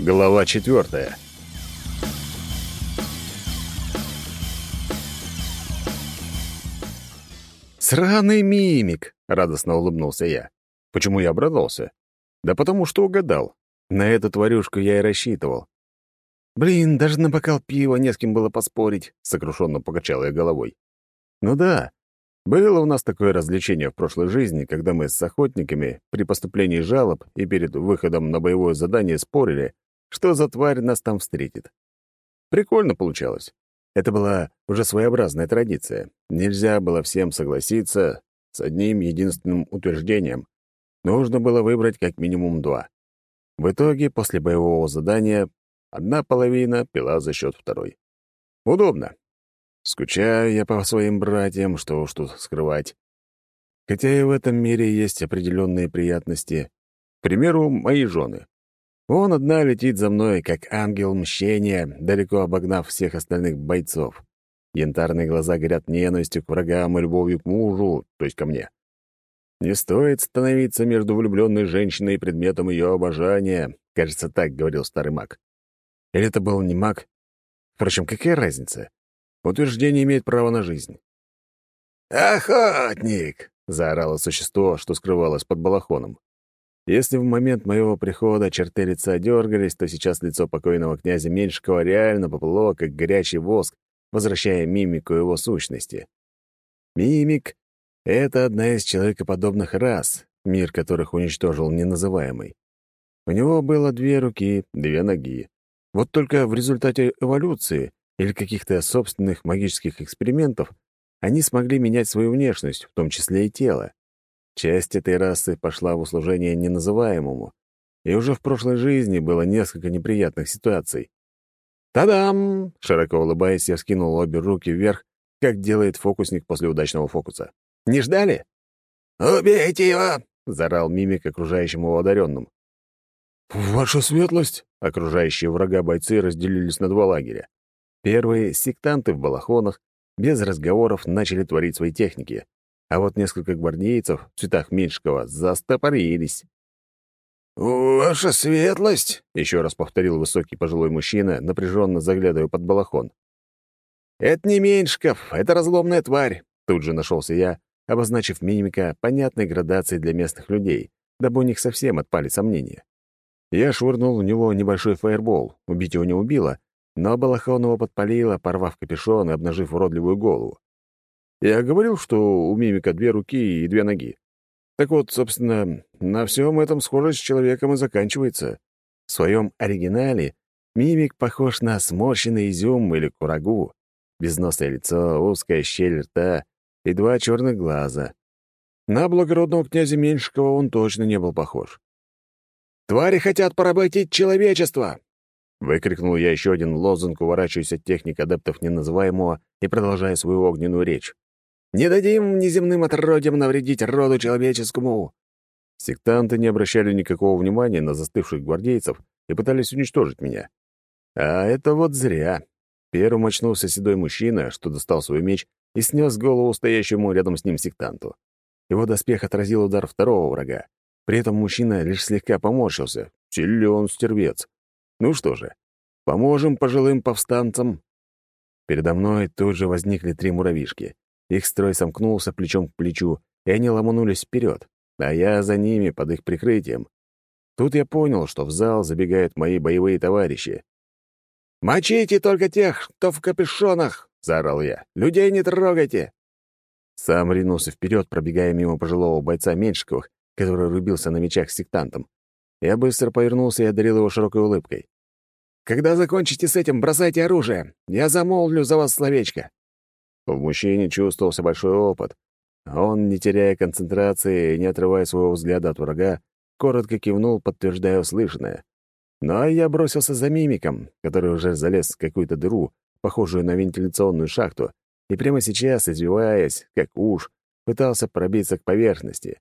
Глава четвертая. «Сраный мимик!» — радостно улыбнулся я. Почему я обрадовался? Да потому что угадал. На эту тварюшку я и рассчитывал. «Блин, даже на бокал пива не с кем было поспорить», — сокрушенно покачал я головой. «Ну да, было у нас такое развлечение в прошлой жизни, когда мы с охотниками при поступлении жалоб и перед выходом на боевое задание спорили, что за тварь нас там встретит. Прикольно получалось. Это была уже своеобразная традиция. Нельзя было всем согласиться с одним единственным утверждением. Нужно было выбрать как минимум два. В итоге, после боевого задания, одна половина пила за счет второй. Удобно. Скучаю я по своим братьям, что уж тут скрывать. Хотя и в этом мире есть определенные приятности. К примеру, мои жены. Он одна летит за мной, как ангел мщения, далеко обогнав всех остальных бойцов. Янтарные глаза горят ненавистью к врагам и любовью к мужу, то есть ко мне. Не стоит становиться между влюбленной женщиной и предметом ее обожания, кажется, так говорил старый маг. Или это был не маг? Впрочем, какая разница? Утверждение имеет право на жизнь. «Охотник!» — заорало существо, что скрывалось под балахоном. Если в момент моего прихода черты лица дергались, то сейчас лицо покойного князя Меньшикова реально поплыло, как горячий воск, возвращая мимику его сущности. Мимик — это одна из человекоподобных рас, мир которых уничтожил неназываемый. У него было две руки, две ноги. Вот только в результате эволюции или каких-то собственных магических экспериментов они смогли менять свою внешность, в том числе и тело. Часть этой расы пошла в услужение неназываемому, и уже в прошлой жизни было несколько неприятных ситуаций. «Та-дам!» — широко улыбаясь, я скинул обе руки вверх, как делает фокусник после удачного фокуса. «Не ждали?» «Убейте его!» — заорал мимик окружающему его одаренным. «Ваша светлость!» — окружающие врага бойцы разделились на два лагеря. Первые — сектанты в балахонах, без разговоров начали творить свои техники а вот несколько гвардейцев в цветах Меньшикова застопорились. «Ваша светлость!» — еще раз повторил высокий пожилой мужчина, напряженно заглядывая под балахон. «Это не Меньшиков, это разломная тварь!» Тут же нашелся я, обозначив мимика понятной градации для местных людей, дабы у них совсем отпали сомнения. Я швырнул в него небольшой фаербол, убить его не убило, но балахон его подпалило, порвав капюшон и обнажив уродливую голову. Я говорил, что у мимика две руки и две ноги. Так вот, собственно, на всем этом схожесть с человеком и заканчивается. В своем оригинале мимик похож на сморщенный изюм или курагу. Безносое лицо, узкая щель рта и два черных глаза. На благородного князя Меньшикова он точно не был похож. «Твари хотят поработить человечество!» Выкрикнул я еще один лозунг, уворачиваясь от техник адептов неназываемого и продолжая свою огненную речь. Не дадим неземным отродьям навредить роду человеческому!» Сектанты не обращали никакого внимания на застывших гвардейцев и пытались уничтожить меня. А это вот зря. Первым очнулся седой мужчина, что достал свой меч и снес голову стоящему рядом с ним сектанту. Его доспех отразил удар второго врага. При этом мужчина лишь слегка поморщился. Силен стервец. Ну что же, поможем пожилым повстанцам. Передо мной тут же возникли три муравишки. Их строй сомкнулся плечом к плечу, и они ломанулись вперед, а я за ними под их прикрытием. Тут я понял, что в зал забегают мои боевые товарищи. «Мочите только тех, кто в капюшонах!» — заорал я. «Людей не трогайте!» Сам ринулся вперед, пробегая мимо пожилого бойца Меньшиковых, который рубился на мечах с сектантом. Я быстро повернулся и одарил его широкой улыбкой. «Когда закончите с этим, бросайте оружие. Я замолвлю за вас словечко». В мужчине чувствовался большой опыт. Он, не теряя концентрации и не отрывая своего взгляда от врага, коротко кивнул, подтверждая услышанное. Ну а я бросился за мимиком, который уже залез в какую-то дыру, похожую на вентиляционную шахту, и прямо сейчас, извиваясь, как уж, пытался пробиться к поверхности.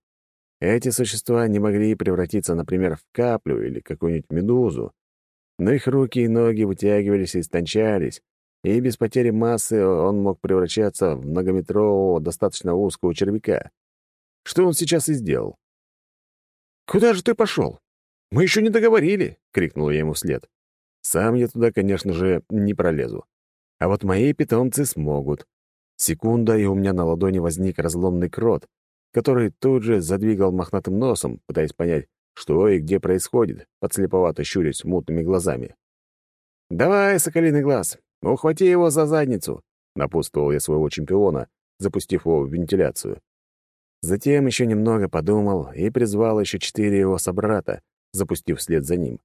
Эти существа не могли превратиться, например, в каплю или какую-нибудь медузу, но их руки и ноги вытягивались и истончались, и без потери массы он мог превращаться в многометрового, достаточно узкого червяка. Что он сейчас и сделал. «Куда же ты пошел?» «Мы еще не договорили!» — крикнул я ему вслед. Сам я туда, конечно же, не пролезу. А вот мои питомцы смогут. Секунда, и у меня на ладони возник разломный крот, который тут же задвигал мохнатым носом, пытаясь понять, что и где происходит, подслеповато щурясь мутными глазами. «Давай, соколиный глаз, ухвати его за задницу!» — напутствовал я своего чемпиона, запустив его в вентиляцию. Затем еще немного подумал и призвал еще четыре его собрата, запустив вслед за ним.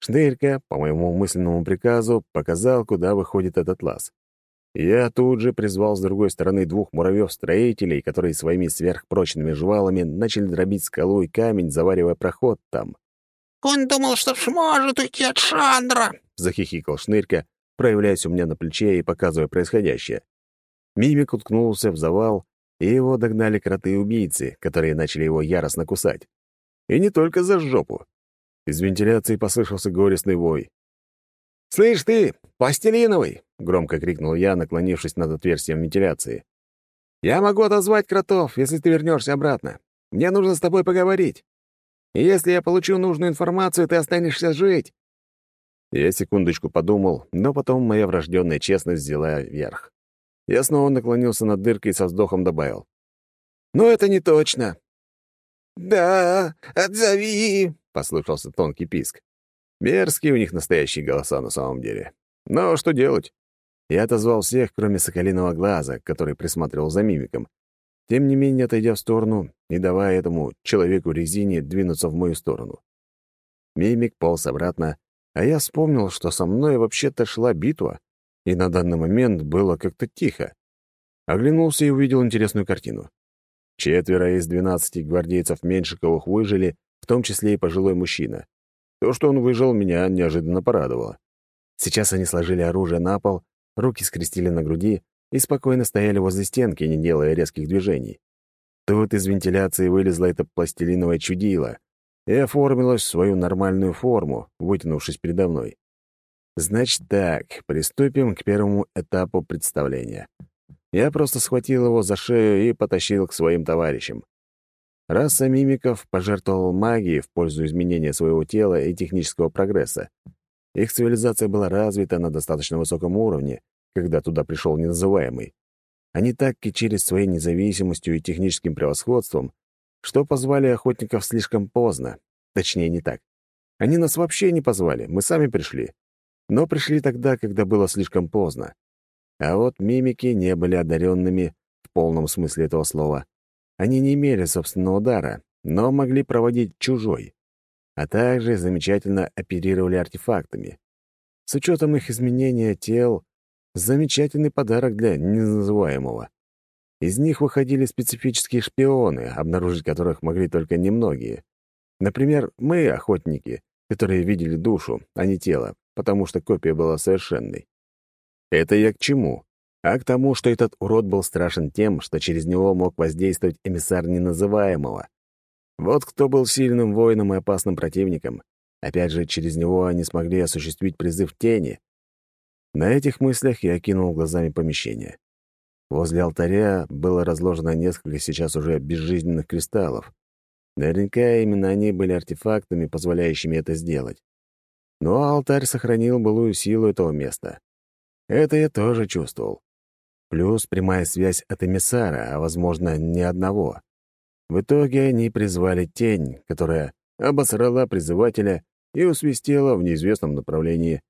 Шнырька, по моему мысленному приказу, показал, куда выходит этот лаз. Я тут же призвал с другой стороны двух муравьев-строителей, которые своими сверхпрочными жвалами начали дробить скалу и камень, заваривая проход там. «Он думал, что сможет уйти от Шандра!» — захихикал Шнырька, проявляясь у меня на плече и показывая происходящее. Мимик уткнулся в завал, и его догнали кроты-убийцы, которые начали его яростно кусать. И не только за жопу. Из вентиляции послышался горестный вой. «Слышь ты, пластилиновый!» — громко крикнул я, наклонившись над отверстием вентиляции. «Я могу отозвать кротов, если ты вернешься обратно. Мне нужно с тобой поговорить. И если я получу нужную информацию, ты останешься жить». Я секундочку подумал, но потом моя врожденная честность взяла верх. Я снова наклонился над дыркой и со вздохом добавил. «Но это не точно». «Да, отзови!» — послышался тонкий писк. Мерзкие у них настоящие голоса на самом деле. Но что делать? Я отозвал всех, кроме соколиного глаза, который присматривал за мимиком. Тем не менее, отойдя в сторону и давая этому человеку-резине двинуться в мою сторону. Мимик полз обратно, а я вспомнил, что со мной вообще-то шла битва, и на данный момент было как-то тихо. Оглянулся и увидел интересную картину. Четверо из двенадцати гвардейцев Меньшиковых выжили, в том числе и пожилой мужчина. То, что он выжил, меня неожиданно порадовало. Сейчас они сложили оружие на пол, руки скрестили на груди и спокойно стояли возле стенки, не делая резких движений. Тут из вентиляции вылезла эта пластилиновая чудила и оформилась в свою нормальную форму, вытянувшись передо мной. Значит так, приступим к первому этапу представления. Я просто схватил его за шею и потащил к своим товарищам. Раса мимиков пожертвовала магией в пользу изменения своего тела и технического прогресса. Их цивилизация была развита на достаточно высоком уровне, когда туда пришел неназываемый. Они так кичились своей независимостью и техническим превосходством, что позвали охотников слишком поздно. Точнее, не так. Они нас вообще не позвали, мы сами пришли. Но пришли тогда, когда было слишком поздно. А вот мимики не были одаренными в полном смысле этого слова. Они не имели собственного дара, но могли проводить чужой, а также замечательно оперировали артефактами. С учетом их изменения тел, замечательный подарок для неназываемого. Из них выходили специфические шпионы, обнаружить которых могли только немногие. Например, мы, охотники, которые видели душу, а не тело, потому что копия была совершенной. Это я к чему? А к тому, что этот урод был страшен тем, что через него мог воздействовать эмиссар неназываемого. Вот кто был сильным воином и опасным противником. Опять же, через него они смогли осуществить призыв тени. На этих мыслях я окинул глазами помещение. Возле алтаря было разложено несколько сейчас уже безжизненных кристаллов. Наверняка именно они были артефактами, позволяющими это сделать. Но алтарь сохранил былую силу этого места. Это я тоже чувствовал. Плюс прямая связь от эмиссара, а, возможно, ни одного. В итоге они призвали тень, которая обосрала призывателя и усвистела в неизвестном направлении.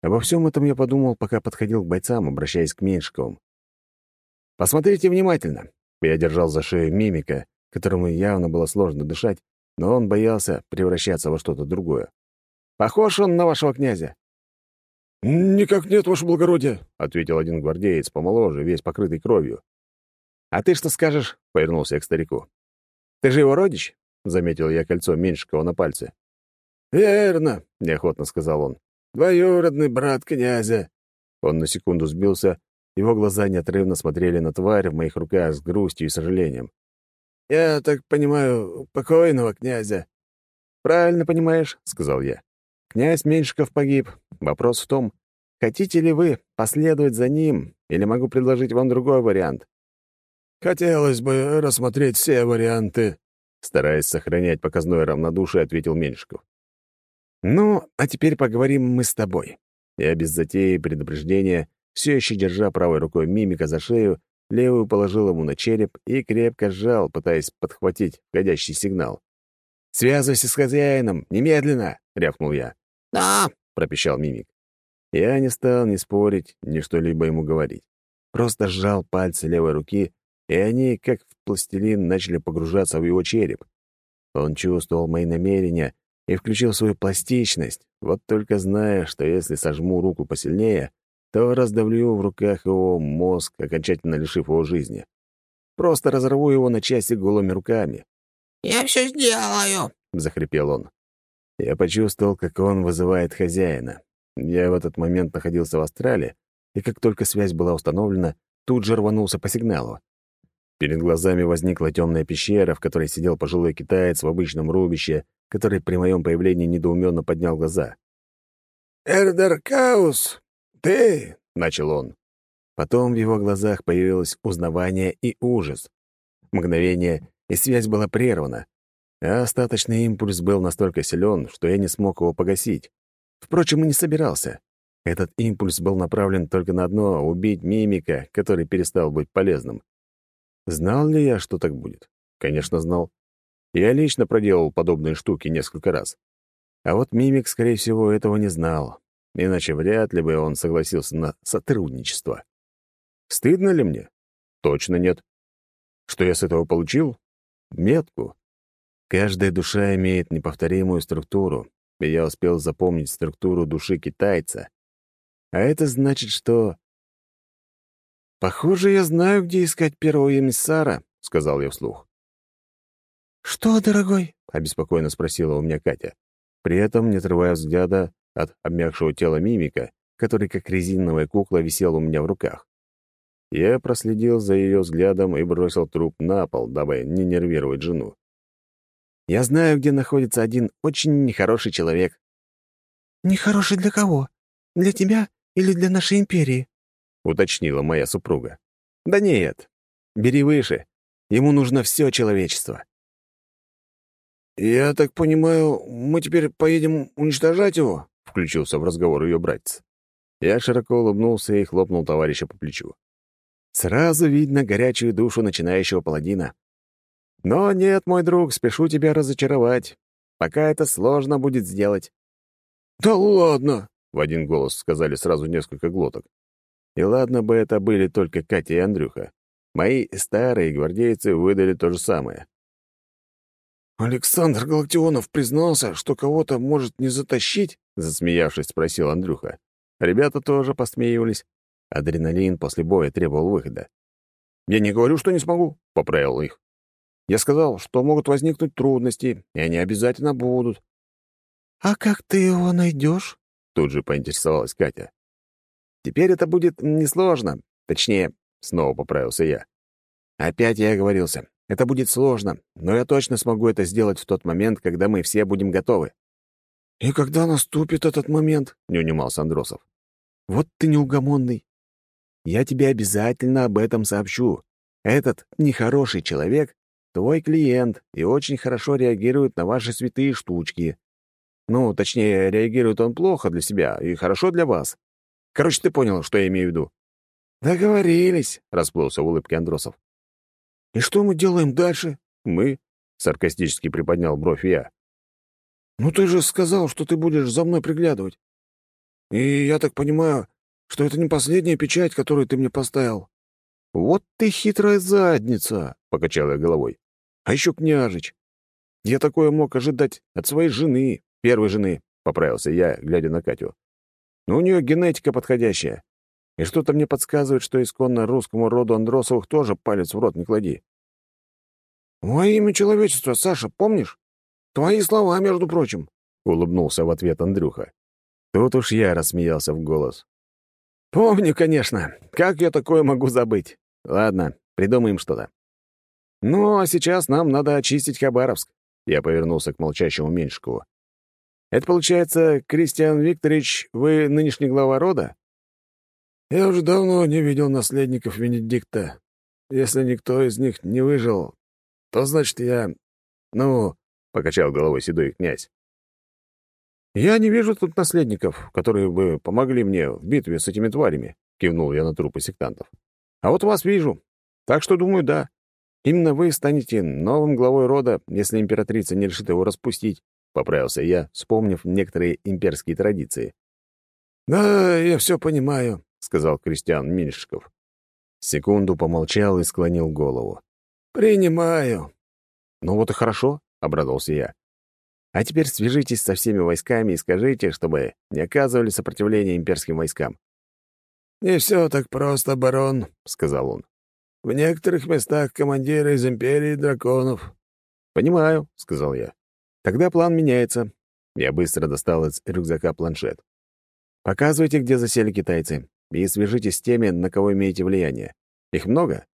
Обо всем этом я подумал, пока подходил к бойцам, обращаясь к Меньшиковым. «Посмотрите внимательно!» Я держал за шею мимика, которому явно было сложно дышать, но он боялся превращаться во что-то другое. «Похож он на вашего князя?» «Никак нет, ваше благородие», — ответил один гвардеец, помоложе, весь покрытый кровью. «А ты что скажешь?» — повернулся я к старику. «Ты же его родич?» — заметил я кольцо Меньшикова на пальце. «Верно», — неохотно сказал он. «Двоюродный брат князя». Он на секунду сбился, его глаза неотрывно смотрели на тварь в моих руках с грустью и сожалением. «Я так понимаю, покойного князя». «Правильно понимаешь», — сказал я. Князь Меньшиков погиб. Вопрос в том, хотите ли вы последовать за ним, или могу предложить вам другой вариант. Хотелось бы рассмотреть все варианты. Стараясь сохранять показное равнодушие, ответил Меньшиков. «Ну, а теперь поговорим мы с тобой». Я без затеи предупреждения, все еще держа правой рукой мимика за шею, левую положил ему на череп и крепко сжал, пытаясь подхватить входящий сигнал. «Связывайся с хозяином! Немедленно!» — рявкнул я. «Да!» — пропищал мимик. Я не стал ни спорить, ни что-либо ему говорить. Просто сжал пальцы левой руки, и они, как в пластилин, начали погружаться в его череп. Он чувствовал мои намерения и включил свою пластичность, вот только зная, что если сожму руку посильнее, то раздавлю в руках его мозг, окончательно лишив его жизни. Просто разорву его на части голыми руками. «Я все сделаю», — захрипел он. Я почувствовал, как он вызывает хозяина. Я в этот момент находился в Австралии, и как только связь была установлена, тут же рванулся по сигналу. Перед глазами возникла темная пещера, в которой сидел пожилой китаец в обычном рубище, который при моем появлении недоуменно поднял глаза. «Эрдер Каус, ты?» — начал он. Потом в его глазах появилось узнавание и ужас. Мгновение, и связь была прервана, а остаточный импульс был настолько силен, что я не смог его погасить. Впрочем, и не собирался. Этот импульс был направлен только на одно — убить мимика, который перестал быть полезным. Знал ли я, что так будет? Конечно, знал. Я лично проделал подобные штуки несколько раз. А вот мимик, скорее всего, этого не знал. Иначе вряд ли бы он согласился на сотрудничество. Стыдно ли мне? Точно нет. Что я с этого получил? Метку. Каждая душа имеет неповторимую структуру, и я успел запомнить структуру души китайца. А это значит, что... «Похоже, я знаю, где искать первого эмиссара», — сказал я вслух. «Что, дорогой?» — обеспокоенно спросила у меня Катя, при этом не отрывая взгляда от обмякшего тела мимика, который как резиновая кукла висел у меня в руках. Я проследил за ее взглядом и бросил труп на пол, дабы не нервировать жену. Я знаю, где находится один очень нехороший человек». «Нехороший для кого? Для тебя или для нашей империи?» — уточнила моя супруга. «Да нет. Бери выше. Ему нужно все человечество». «Я так понимаю, мы теперь поедем уничтожать его?» — включился в разговор ее братец. Я широко улыбнулся и хлопнул товарища по плечу. Сразу видно горячую душу начинающего паладина. Но нет, мой друг, спешу тебя разочаровать. Пока это сложно будет сделать. «Да ладно!» — в один голос сказали сразу несколько глоток. И ладно бы это были только Катя и Андрюха. Мои старые гвардейцы выдали то же самое. «Александр Галактионов признался, что кого-то может не затащить?» — засмеявшись, спросил Андрюха. Ребята тоже посмеивались. Адреналин после боя требовал выхода. «Я не говорю, что не смогу», — поправил их. Я сказал, что могут возникнуть трудности, и они обязательно будут. «А как ты его найдешь?» — тут же поинтересовалась Катя. «Теперь это будет несложно. Точнее, снова поправился я. Опять я оговорился. Это будет сложно, но я точно смогу это сделать в тот момент, когда мы все будем готовы». «И когда наступит этот момент?» — не унимался Андросов. «Вот ты неугомонный. Я тебе обязательно об этом сообщу. Этот нехороший человек Твой клиент и очень хорошо реагирует на ваши святые штучки. Ну, точнее, реагирует он плохо для себя и хорошо для вас. Короче, ты понял, что я имею в виду. «Договорились», — расплылся в улыбке Андросов. «И что мы делаем дальше?» «Мы?» — саркастически приподнял бровь я. «Ну ты же сказал, что ты будешь за мной приглядывать. И я так понимаю, что это не последняя печать, которую ты мне поставил». «Вот ты хитрая задница!» — покачал я головой. А еще княжич. Я такое мог ожидать от своей жены, первой жены, — поправился я, глядя на Катю. Но у нее генетика подходящая. И что-то мне подсказывает, что исконно русскому роду Андросовых тоже палец в рот не клади. «Во имя человечества, Саша, помнишь? Твои слова, между прочим», — улыбнулся в ответ Андрюха. Тут уж я рассмеялся в голос. «Помню, конечно. Как я такое могу забыть? Ладно, придумаем что-то. «Ну, а сейчас нам надо очистить Хабаровск», — я повернулся к молчащему Меньшикову. «Это получается, Кристиан Викторович, вы нынешний глава рода?» «Я уже давно не видел наследников Венедикта. Если никто из них не выжил, то значит я ну...» — покачал головой седой князь. «Я не вижу тут наследников, которые бы помогли мне в битве с этими тварями», — кивнул я на трупы сектантов. «А вот вас вижу. Так что, думаю, да. Именно вы станете новым главой рода, если императрица не решит его распустить», — поправился я, вспомнив некоторые имперские традиции. «Да, я все понимаю», — сказал Кристиан Меньшиков. Секунду помолчал и склонил голову. «Принимаю». «Ну вот и хорошо», — обрадовался я. А теперь свяжитесь со всеми войсками и скажите, чтобы не оказывали сопротивления имперским войскам». «Не все так просто, барон», — сказал он. «В некоторых местах командиры из Империи драконов». «Понимаю», — сказал я. «Тогда план меняется». Я быстро достал из рюкзака планшет. «Показывайте, где засели китайцы, и свяжитесь с теми, на кого имеете влияние. Их много?»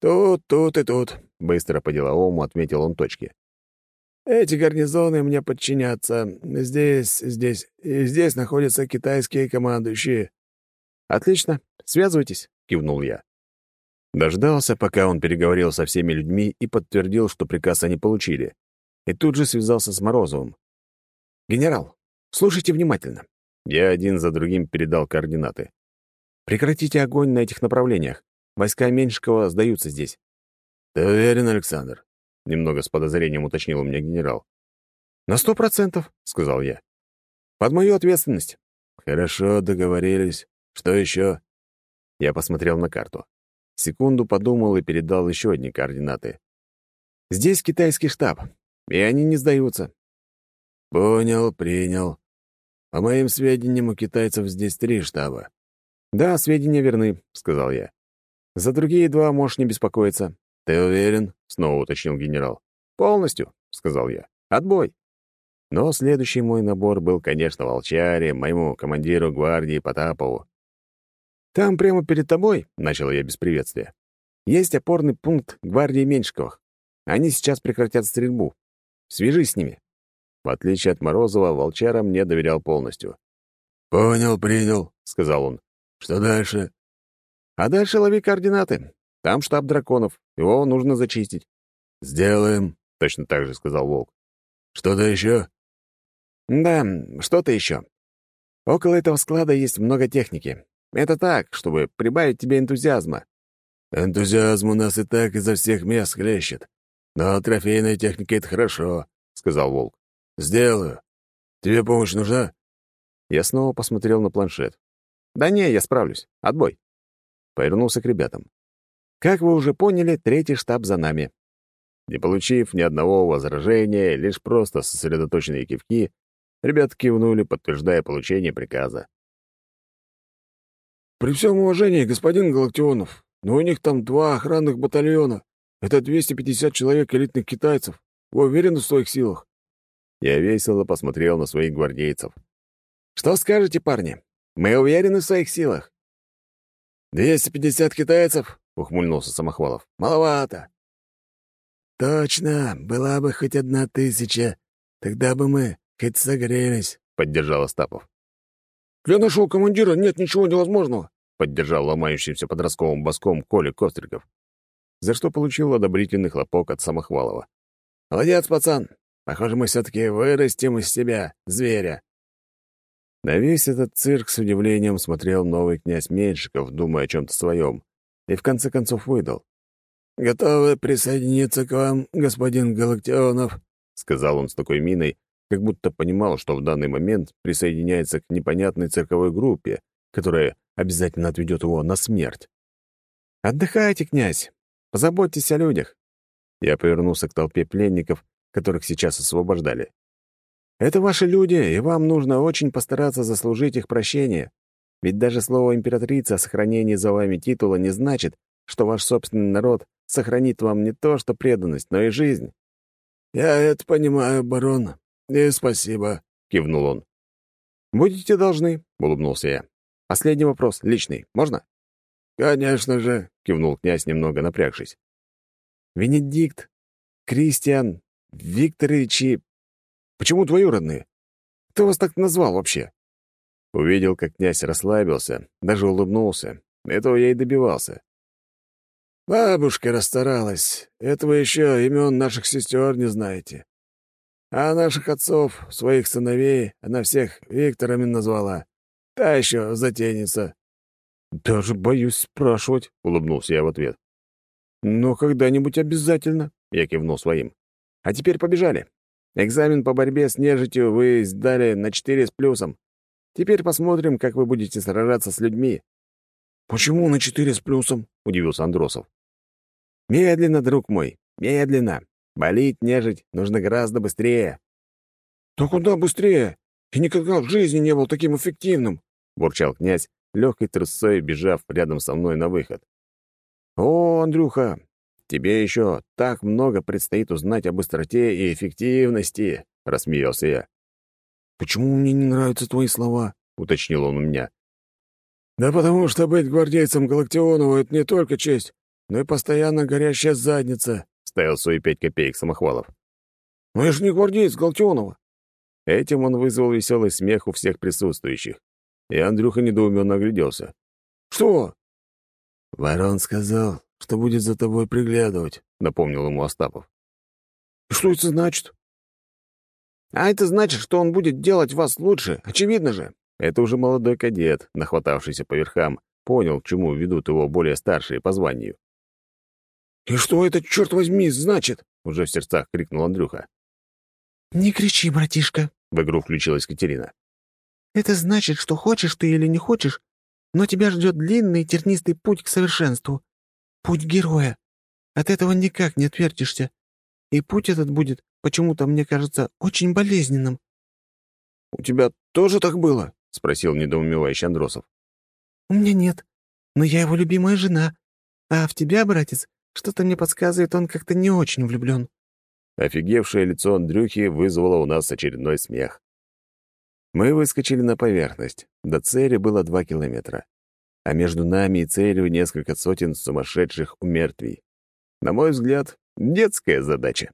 «Тут, тут и тут», — быстро по деловому отметил он точки. Эти гарнизоны мне подчинятся. Здесь, здесь здесь находятся китайские командующие». «Отлично. Связывайтесь», — кивнул я. Дождался, пока он переговорил со всеми людьми и подтвердил, что приказ они получили. И тут же связался с Морозовым. «Генерал, слушайте внимательно». Я один за другим передал координаты. «Прекратите огонь на этих направлениях. Войска Меньшикова сдаются здесь». «Ты уверен, Александр?» Немного с подозрением уточнил у меня генерал. «На сто процентов», — сказал я. «Под мою ответственность». «Хорошо, договорились. Что еще?» Я посмотрел на карту. Секунду подумал и передал еще одни координаты. «Здесь китайский штаб, и они не сдаются». «Понял, принял. По моим сведениям, у китайцев здесь три штаба». «Да, сведения верны», — сказал я. «За другие два можешь не беспокоиться. «Ты уверен?» — снова уточнил генерал. «Полностью», — сказал я. «Отбой». Но следующий мой набор был, конечно, волчаре, моему командиру гвардии Потапову. «Там прямо перед тобой», — начал я без приветствия, «есть опорный пункт гвардии Меньшиковых. Они сейчас прекратят стрельбу. Свяжись с ними». В отличие от Морозова, волчара мне доверял полностью. «Понял, принял», — сказал он. «Что дальше?» «А дальше лови координаты. Там штаб драконов. Его нужно зачистить». «Сделаем», — точно так же сказал Волк. «Что-то еще?» «Да, что-то еще. Около этого склада есть много техники. Это так, чтобы прибавить тебе энтузиазма». «Энтузиазм у нас и так изо всех мест хлещет. Но трофейная техника — это хорошо», — сказал Волк. «Сделаю. Тебе помощь нужна?» Я снова посмотрел на планшет. «Да не, я справлюсь. Отбой». Повернулся к ребятам. Как вы уже поняли, третий штаб за нами. Не получив ни одного возражения, лишь просто сосредоточенные кивки, ребята кивнули, подтверждая получение приказа. «При всем уважении, господин Галактионов, но у них там два охранных батальона. Это 250 человек элитных китайцев. Вы уверены в своих силах?» Я весело посмотрел на своих гвардейцев. «Что скажете, парни? Мы уверены в своих силах?» «250 китайцев? Ухмыльнулся Самохвалов. «Маловато». «Точно, была бы хоть одна тысяча, тогда бы мы хоть согрелись», — поддержал Остапов. «Для нашего командира нет ничего невозможного», — поддержал ломающимся подростковым боском Коля Костриков, за что получил одобрительный хлопок от Самохвалова. «Молодец, пацан. Похоже, мы все-таки вырастим из себя зверя». На весь этот цирк с удивлением смотрел новый князь Меньшиков, думая о чем-то своем и в конце концов выдал. «Готовы присоединиться к вам, господин Галактионов», — сказал он с такой миной, как будто понимал, что в данный момент присоединяется к непонятной цирковой группе, которая обязательно отведет его на смерть. «Отдыхайте, князь. Позаботьтесь о людях». Я повернулся к толпе пленников, которых сейчас освобождали. «Это ваши люди, и вам нужно очень постараться заслужить их прощение. Ведь даже слово императрица о сохранении за вами титула не значит, что ваш собственный народ сохранит вам не то что преданность, но и жизнь». «Я это понимаю, барон, и спасибо», — кивнул он. «Будете должны», — улыбнулся я. «Последний вопрос, личный. Можно?» «Конечно же», — кивнул князь, немного напрягшись. «Венедикт, Кристиан, Викторович и... Почему двоюродные? Кто вас так назвал вообще?» Увидел, как князь расслабился, даже улыбнулся. Этого я и добивался. Бабушка расстаралась. Этого еще имен наших сестер не знаете. А наших отцов, своих сыновей, она всех Викторами назвала. Та еще затейница». «Даже боюсь спрашивать», — улыбнулся я в ответ. «Но когда-нибудь обязательно», — я кивнул своим. «А теперь побежали. Экзамен по борьбе с нежитью вы сдали на четыре с плюсом. Теперь посмотрим, как вы будете сражаться с людьми». «Почему на четыре с плюсом?» — удивился Андросов. «Медленно, друг мой, медленно. Болить нежить нужно гораздо быстрее». «Да куда быстрее? И никогда в жизни не был таким эффективным», — бурчал князь, легкой трусцой бежав рядом со мной на выход. «О, Андрюха, тебе еще так много предстоит узнать о быстроте и эффективности», — рассмеялся я. «Почему мне не нравятся твои слова?» — уточнил он у меня. «Да потому что быть гвардейцем Галактионова — это не только честь, но и постоянно горящая задница», — ставил свои пять копеек Самохвалов. «Но я же не гвардеец Галактионова». Этим он вызвал веселый смех у всех присутствующих, и Андрюха недоуменно огляделся. «Что?» «Ворон сказал, что будет за тобой приглядывать», — напомнил ему Остапов. «Что это значит?» «А это значит, что он будет делать вас лучше, очевидно же». Это уже молодой кадет, нахватавшийся по верхам, понял, к чему ведут его более старшие по званию. «И что это, черт возьми, значит?» — уже в сердцах крикнул Андрюха. «Не кричи, братишка», — в игру включилась Катерина. «Это значит, что хочешь ты или не хочешь, но тебя ждет длинный тернистый путь к совершенству. Путь героя. От этого никак не отвертишься. И путь этот будет, почему-то, мне кажется, очень болезненным». «У тебя тоже так было?» — спросил недоумевающий Андросов. «У меня нет, но я его любимая жена. А в тебя, братец, что-то мне подсказывает, он как-то не очень влюблен». Офигевшее лицо Андрюхи вызвало у нас очередной смех. Мы выскочили на поверхность. До цели было два километра. А между нами и целью несколько сотен сумасшедших умертвий. На мой взгляд, детская задача.